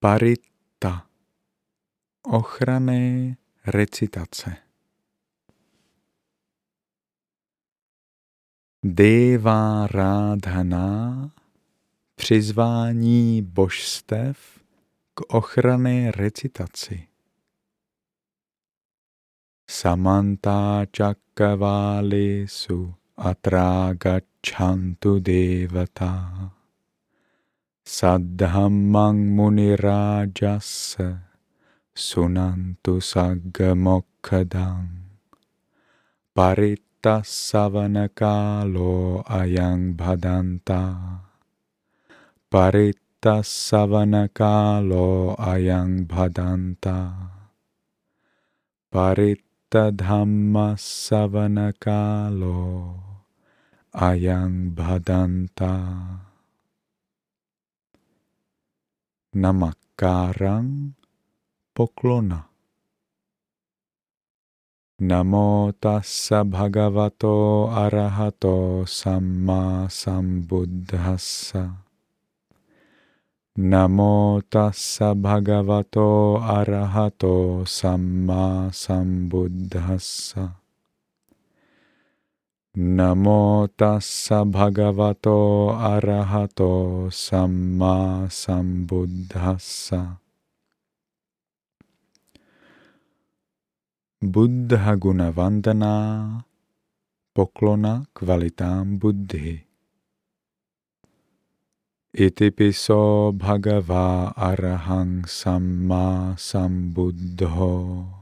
Parita. Ochranné recitace. Deva Rádhaná přizvání božstev k ochranné recitaci. Samanta Chakavalisu Atragachantu Devata Saddhammang Muni Rajasa Sunantu Sagga Mokkadang Paritta Savanakalo Ayang Bhadanta Paritta Savanakalo Ayang Bhadanta Paritta Dhamma Savanakalo Ayang Bhadanta Namakarang poklona. Namo tassa bhagavato arahato samma sambuddhassa. Namo tassa bhagavato arahato samma sambuddhassa. Namo tassa bhagavato arahato samma sambuddhassa. Buddha guna vandana, poklona kvalitám buddhy. Itipiso bhagava arahang samma sambuddho.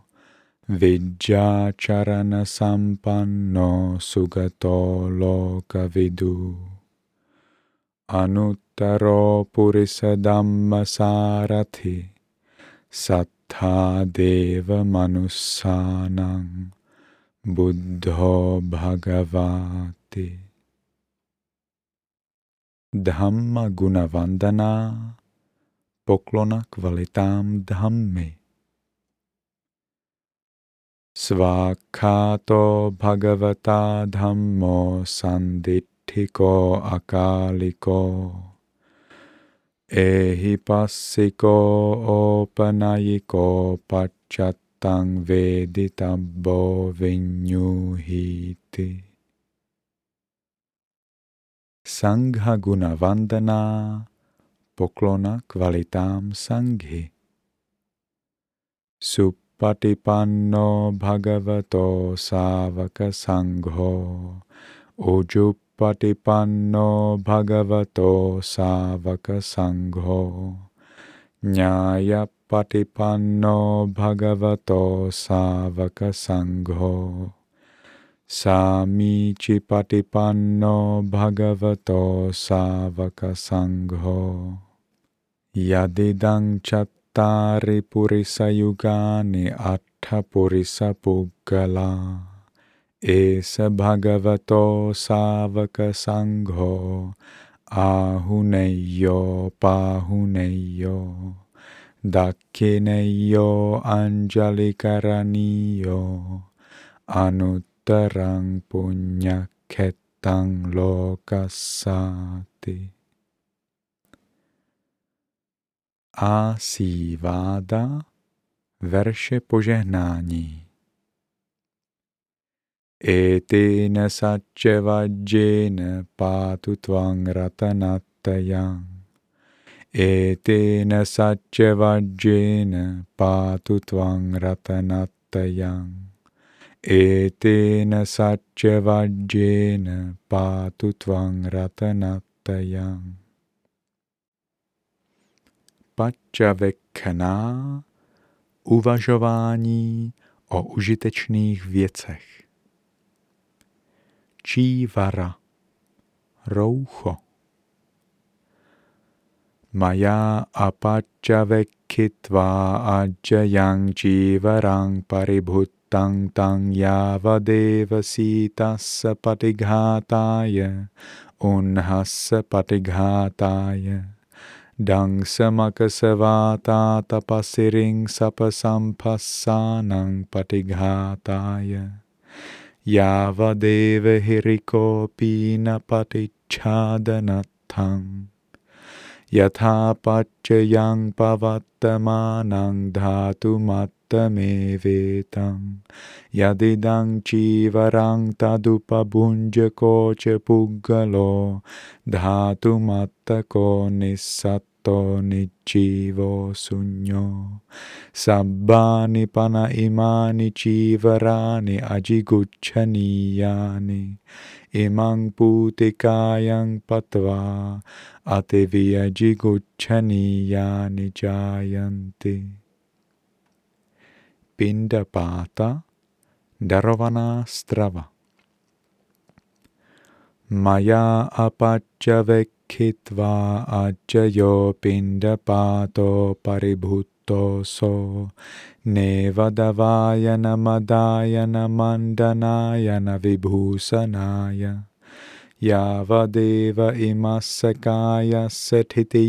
Purisa dhamma sarathi sattha deva manussanang buddho bhagavati. Dhamma gunavandana poklona kvalitám dhammy. Sanditthiko akaliko ehipassiko opanayiko pachattang veditabbo vinyuhiti. Sangha guna vandana poklona kvalitám sanghy. Sup Patipanno bhagavato savaka sangho. Ujupatipanno bhagavato savaka sangho. Nyaya patipanno bhagavato savaka sangho. Samichi Tari purisa yugani atta purisa puggala. Esa bhagavato savaka sangho ahuneyo pahuneyo. Dakkineyo anjalikaraniyo anuttarang punyaketang lokasati. Asíváda, verše požehnání. Eti nesachevajjena pátu tvang ratanatayang. Eti nesachevajjena pátu tvang ratanatayang. Eti nesachevajjena pátu tvang ratanatayang. Pačavekná uvažování o užitečných věcech. Čívara roucho. Maya apachavekitva ajayang čívarang paribhutang tang yavadeva sitassa patighátáje unhassa patighátáje ඩංසමකසවාතා තපස්සිරිං සප සම්පස්සානං පටිඝාතාය යාවදේව හිරිකෝපීන පටිච්ඡාදනත්තං යථාපච්චයං පවත්තමානං ධාතුමත් धातुमत्तमेवेतं यदिदं चीवरं तदुपभुञ्जको च पुग्गलो धातुमत्तको nichivo sunyo sabbani pana imani chivarani ajiguchaniyani imang putikayang patva atevi ajiguchaniyani jayanti पिण्डपात दर्वणास्त्रव मया अपच्य वेखित्वा अज यो पिण्डपातो परिभूतो सो नेवदवायन मदायन मण्डनायन विभूषणाय यावदेव इमस्य कायस्य ठिति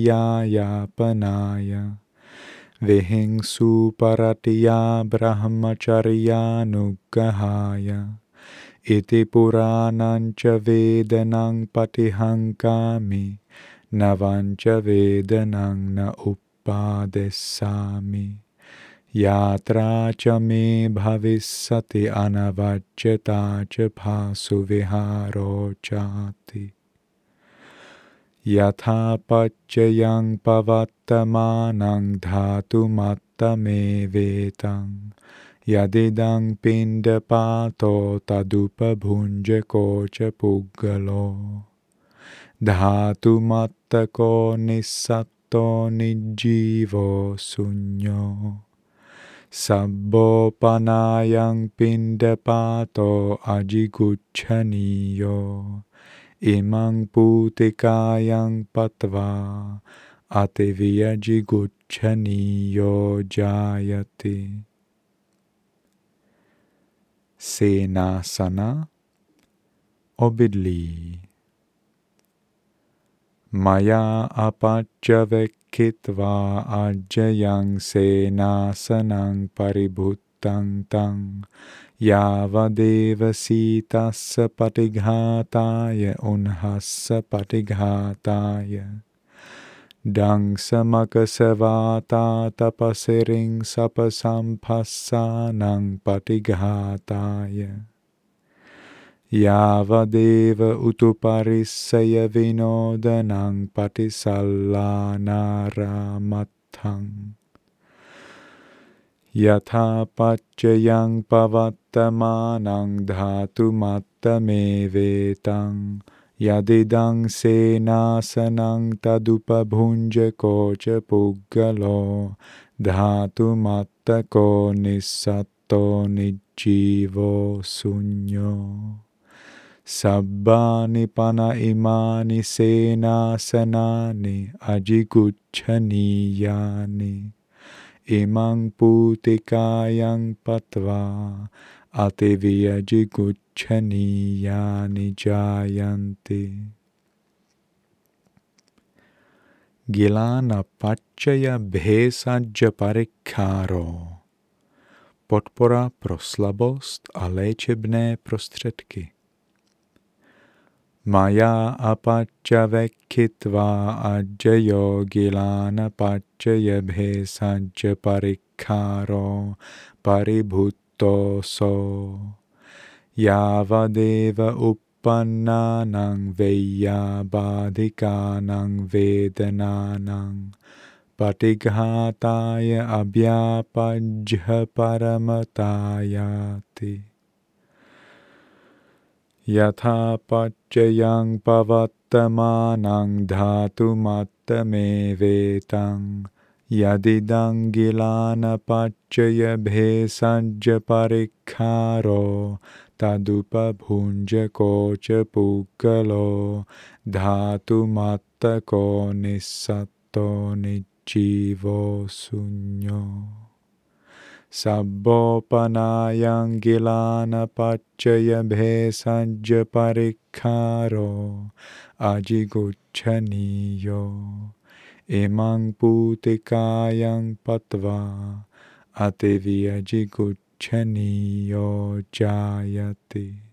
विहिंसु परतिया ब्रह्मचर्यानुग्रहाय इति पुराणं च वेदनं पतिहङ्कामि नवं च वेदनं न उत्पादयिष्यामि यात्रा च मे भविष्यति अनवच्यता च भासु विहारो चाति chati. Yatha pachyayang pavattamanang dhatu matta me vetang. Yadidang pinda pato tadupa bhunja kocha puggalo. Dhatu Imang putikayang patva ativiyajiguchaniyo jayati. Senasana obydlí. Maya apachavekitva ajayang senasanang paribhuttang tang යාවදේව සීතස්ස පටිඝාතාය උන්හස්ස පටිඝාතාය ඩංසමකසවාතා තපසිරින් සප සම්පස්සානං පටිඝාතාය යාවදේව උතුපරිස්සය විනෝදනං පටිසල්ලානාරාමත්හං යථාපච්චයං පවත් pavattamanang dhatu mattame vetang. Yadidang senasanang tadupabhunjako cha puggalo dhatu mattako nisatto nijjivo sunyo. Sabbani pana imani senasanani Ativya jiguchaniyani jayanti. Gilana Pačeja bhesa japarikaro Podpora pro slabost a léčebné prostředky. Maja apacca a adjayo gilana paccaye bhesadja parikkaro paribhut so. Yavadeva uppannanang veya badhikanang vedananang patighataya abhyapajha paramatayati. Yatha pacchayang pavattamanang dhatu यदिदङ्गिलानपच्चय भेषज परिक्षारो तदुपभुञ्जकोच पूगलो धातुमत्तको निःसत्तो निजीवो शून्यो। सब्बोपनायङ्गिलानपच्चय भेषज परिक्षारो अजिगुच्छनीयो Imang Bhutikayang Patva Ateviajiguchaniyo jayati.